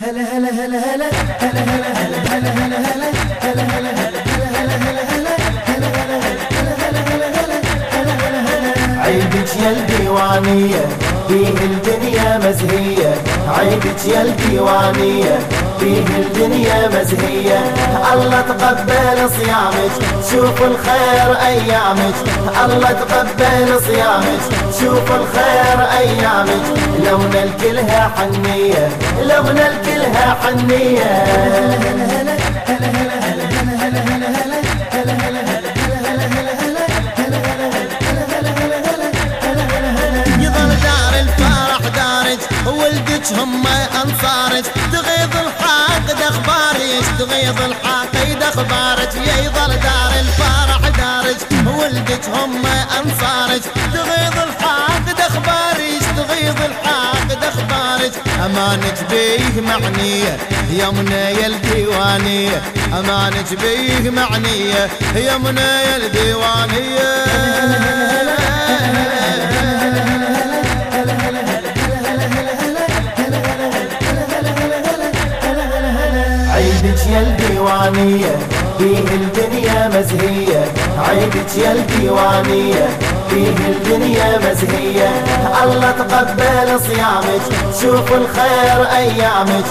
هلا هلا هلا هلا هلا هلا هلا هلا هلا هلا هلا هلا عيدك يا الديوانية فيه الدنيا عيدك يا الديوانية فيه الدنيا مزهية. الله تقبل صيامك شوف الخير أيامك. الله تقبل صيامك شوف الخير أيامك. لون الكلها حنية لون الكلها حنية. يظل تغيظ الحاقد أخبارك يا يظل دار الفرح دارج ولدك هم أنصارج. تغيظ الحاقد أخبارك تغيظ الحاقد أخبارك أمانك بيه معنيه يا منى الديوانية. أمانك بيه معنيه يا منى الديوانية. الديوانية فيه الدنيا مزهية. عيدك يا الديوانية فيه الدنيا مزهية. الله تقبل صيامك شوف الخير أيامك.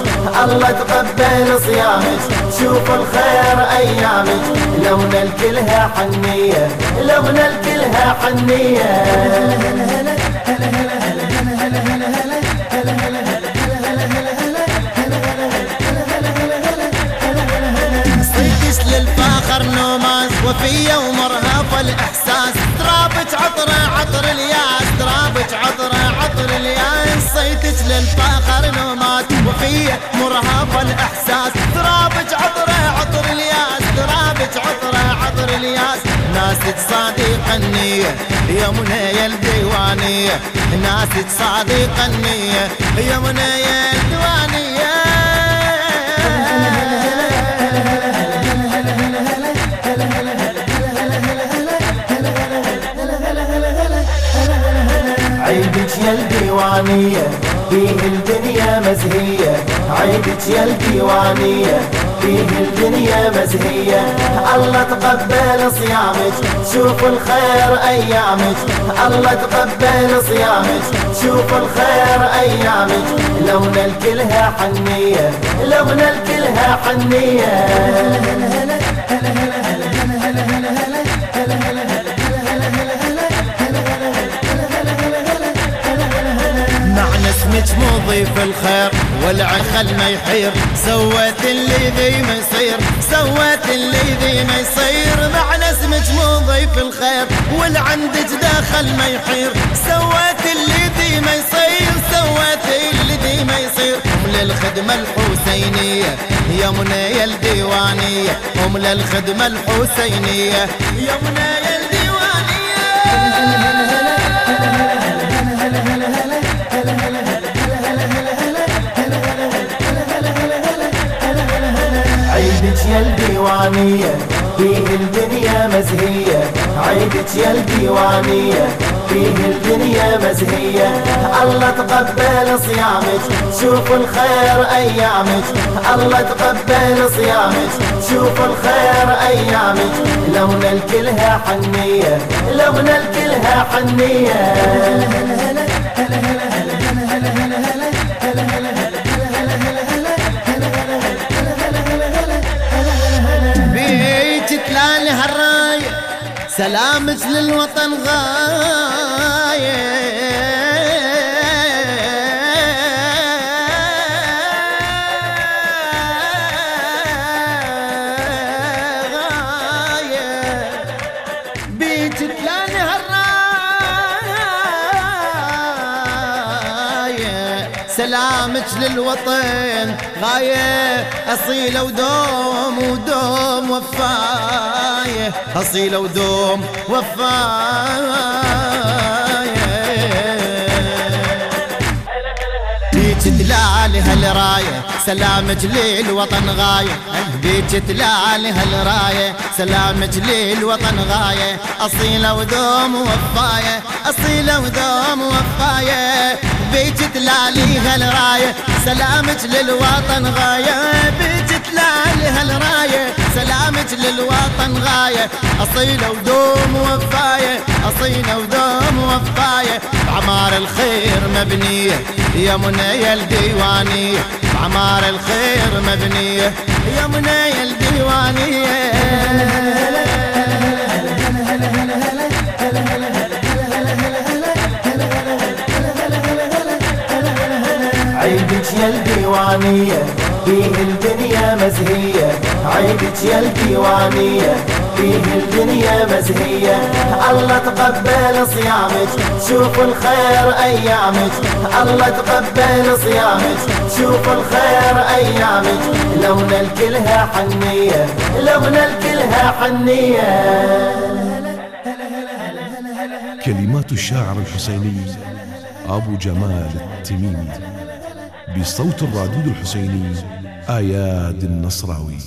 الله تقبل صيامك شوف الخير أيامك. لون الكلها حنية لون الكلها حنية. صيدش العافية ومرهف الإحساس. ترابج عطرة عطر الياس ترابج عطرة عطر الياس. صيتك للفاخر نومات وفيه مرهف الإحساس. ترابج عطرة عطر الياس ترابج عطرة عطر الياس. ناس صادق النية يا يمنى الديوانية. ناس صادق النية يا يمنى الديوانية. الديوانية فيه الدنيا مزهية. عيدك يا الديوانية فيه الدنيا مزهية. الله تقبل صيامك شوف الخير أيامك. الله تقبل صيامك شوف الخير أيامك. لون الكلها حنية لون الكلها حنية. معنى ضيف الخير والعقل ما يحير. سويت اللي ذي ما يصير سويت اللي ذي ما يصير معنى اسمك مو ضيف الخير والعندك داخل ما يحير. سويت اللي ذي ما يصير سويت اللي ذي ما يصير ام للخدمة الحسينية يا منى الديوانية. ام للخدمة الحسينية يا منى الديوانية. الديوانية فيه الدنيا مزهية. عيدك يا الديوانية فيه الدنيا مزهية. الله تقبل صيامك شوف الخير أيامك. الله تقبل صيامك شوف الخير أيامك. لون الكلها حنية لون الكلها حنية. بيت سلامك للوطن غاية سلامك للوطن غاية أصيلة ودوم ودوم وفاية أصيلة ودوم وفاية. بيت دلال هالراية سلامك للوطن غاية. بيك تلالي هالراية سلامك للوطن غاية. أصيلة ودوم وفاية أصيلة ودوم وفاية. بيك تلالي هالراية سلامك للوطن غاية. بيك تلالي هالراية سلامك للوطن غاية. أصيلة ودوم وفاية. أصيلة ودوم وفاية. بعمار الخير مبنية. يا منى الديوانية. بعمار الخير مبنية. يا منى الديوانية. عيدك يا الديوانية. فيه الدنيا مزهية. عيدك يا الديوانية. فيه الدنيا مزهية. الله تقبل صيامك. شوف الخير أيامك. الله تقبل صيامك. شوف الخير أيامك. لون الكلها حنية. لون الكلها حنية. كلمات الشاعر الحسيني أبو جمال التميمي. بصوت الرادود الحسيني آياد النصراوي.